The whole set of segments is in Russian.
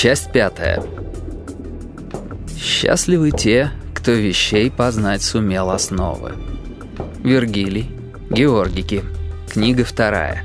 Часть пятая. Счастливы те, кто вещей познать сумел основы. Вергилий, Георгики. Книга вторая.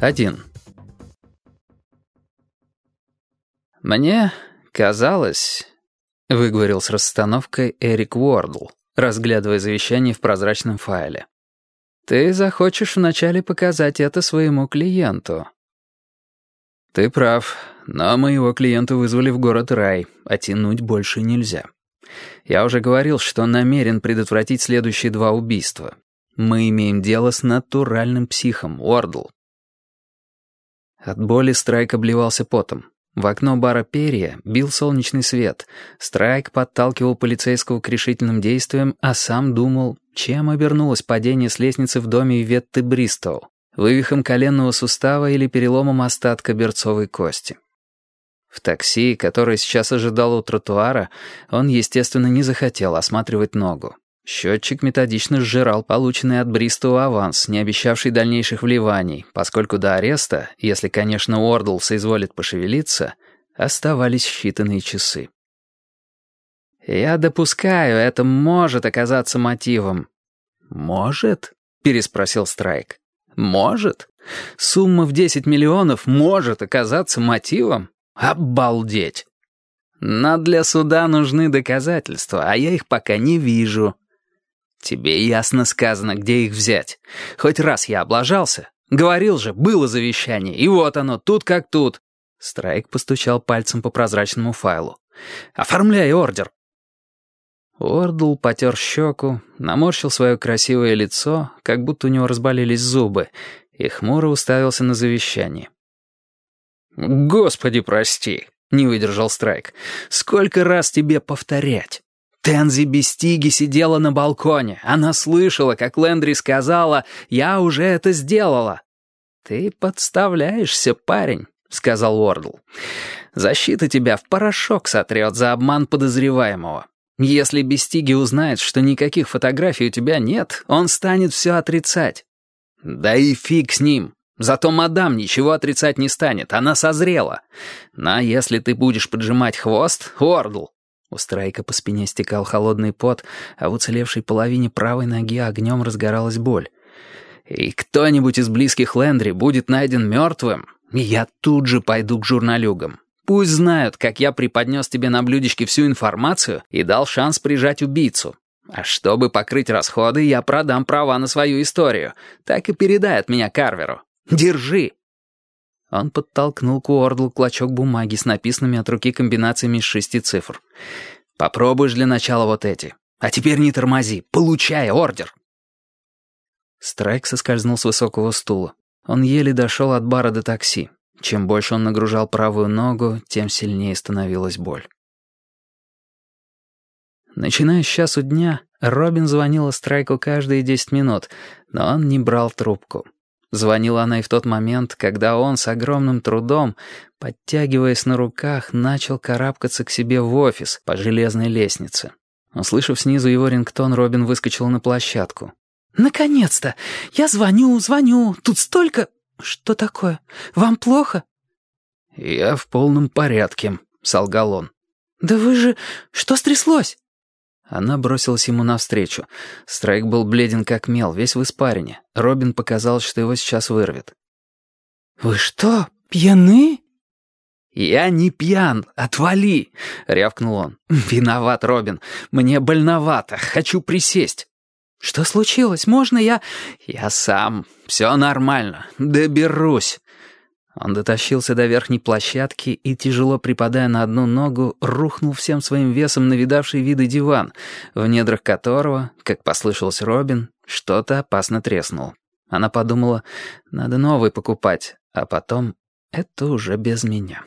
Один. «Мне казалось...» — выговорил с расстановкой Эрик Уордл, разглядывая завещание в прозрачном файле. «Ты захочешь вначале показать это своему клиенту». «Ты прав, но моего клиента вызвали в город Рай, а тянуть больше нельзя. Я уже говорил, что намерен предотвратить следующие два убийства. Мы имеем дело с натуральным психом, Уордл. От боли Страйк обливался потом. В окно бара «Перья» бил солнечный свет. Страйк подталкивал полицейского к решительным действиям, а сам думал, чем обернулось падение с лестницы в доме Ветты Бристоу. Вывихом коленного сустава или переломом остатка берцовой кости. В такси, которое сейчас ожидало у тротуара, он, естественно, не захотел осматривать ногу. Счетчик методично сжирал полученный от Бристоу аванс, не обещавший дальнейших вливаний, поскольку до ареста, если, конечно, Уордл соизволит пошевелиться, оставались считанные часы. «Я допускаю, это может оказаться мотивом». «Может?» — переспросил Страйк. «Может? Сумма в 10 миллионов может оказаться мотивом? Обалдеть!» «Но для суда нужны доказательства, а я их пока не вижу». «Тебе ясно сказано, где их взять. Хоть раз я облажался. Говорил же, было завещание, и вот оно, тут как тут». Страйк постучал пальцем по прозрачному файлу. «Оформляй ордер». Ордл потер щеку, наморщил свое красивое лицо, как будто у него разболелись зубы, и хмуро уставился на завещание. «Господи, прости», — не выдержал Страйк. «Сколько раз тебе повторять?» Тензи Бестиги сидела на балконе. Она слышала, как Лэндри сказала «Я уже это сделала». «Ты подставляешься, парень», — сказал Уордл. «Защита тебя в порошок сотрет за обман подозреваемого. Если Бестиги узнает, что никаких фотографий у тебя нет, он станет все отрицать». «Да и фиг с ним. Зато мадам ничего отрицать не станет, она созрела. Но если ты будешь поджимать хвост, Уордл, у Страйка по спине стекал холодный пот, а в уцелевшей половине правой ноги огнем разгоралась боль. «И кто-нибудь из близких Лэндри будет найден мертвым, я тут же пойду к журналюгам. Пусть знают, как я преподнес тебе на блюдечке всю информацию и дал шанс прижать убийцу. А чтобы покрыть расходы, я продам права на свою историю. Так и передай от меня Карверу. Держи!» Он подтолкнул к Уордлу клочок бумаги с написанными от руки комбинациями из шести цифр. «Попробуешь для начала вот эти. А теперь не тормози. Получай ордер!» Страйк соскользнул с высокого стула. Он еле дошел от бара до такси. Чем больше он нагружал правую ногу, тем сильнее становилась боль. Начиная с часу дня, Робин звонила Страйку каждые десять минут, но он не брал трубку. Звонила она и в тот момент, когда он с огромным трудом, подтягиваясь на руках, начал карабкаться к себе в офис по железной лестнице. Услышав снизу его рингтон, Робин выскочил на площадку. «Наконец-то! Я звоню, звоню, тут столько...» «Что такое? Вам плохо?» «Я в полном порядке», — солгал он. «Да вы же... Что стряслось?» Она бросилась ему навстречу. Страйк был бледен как мел, весь в испарине. Робин показал, что его сейчас вырвет. «Вы что, пьяны?» «Я не пьян, отвали!» — рявкнул он. «Виноват, Робин. Мне больновато. Хочу присесть». «Что случилось? Можно я...» «Я сам. Все нормально. Доберусь». Он дотащился до верхней площадки и, тяжело припадая на одну ногу, рухнул всем своим весом на видавший виды диван, в недрах которого, как послышался Робин, что-то опасно треснуло. Она подумала, надо новый покупать, а потом это уже без меня.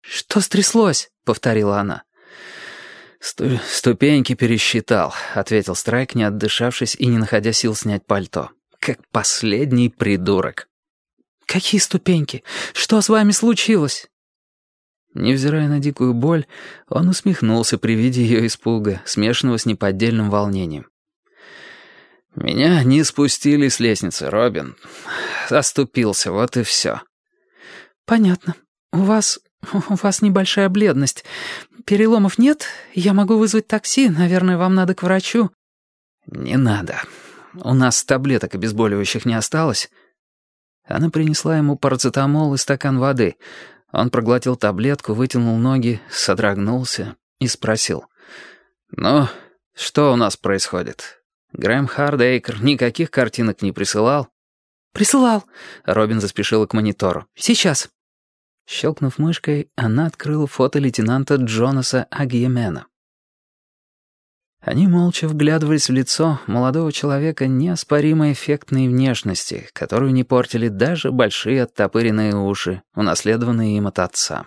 «Что стряслось?» — повторила она. «Ступеньки пересчитал», — ответил Страйк, не отдышавшись и не находя сил снять пальто. как последний придурок. «Какие ступеньки? Что с вами случилось?» Невзирая на дикую боль, он усмехнулся при виде ее испуга, смешанного с неподдельным волнением. «Меня не спустили с лестницы, Робин. Оступился, вот и все». «Понятно. У вас... у вас небольшая бледность. Переломов нет? Я могу вызвать такси. Наверное, вам надо к врачу». «Не надо. У нас таблеток обезболивающих не осталось». Она принесла ему парацетамол и стакан воды. Он проглотил таблетку, вытянул ноги, содрогнулся и спросил. «Ну, что у нас происходит? Грэм Хардейкер никаких картинок не присылал?» «Присылал!» — Робин заспешила к монитору. «Сейчас!» Щелкнув мышкой, она открыла фото лейтенанта Джонаса Агьемена. Они молча вглядывались в лицо молодого человека неоспоримой эффектной внешности, которую не портили даже большие оттопыренные уши, унаследованные им от отца.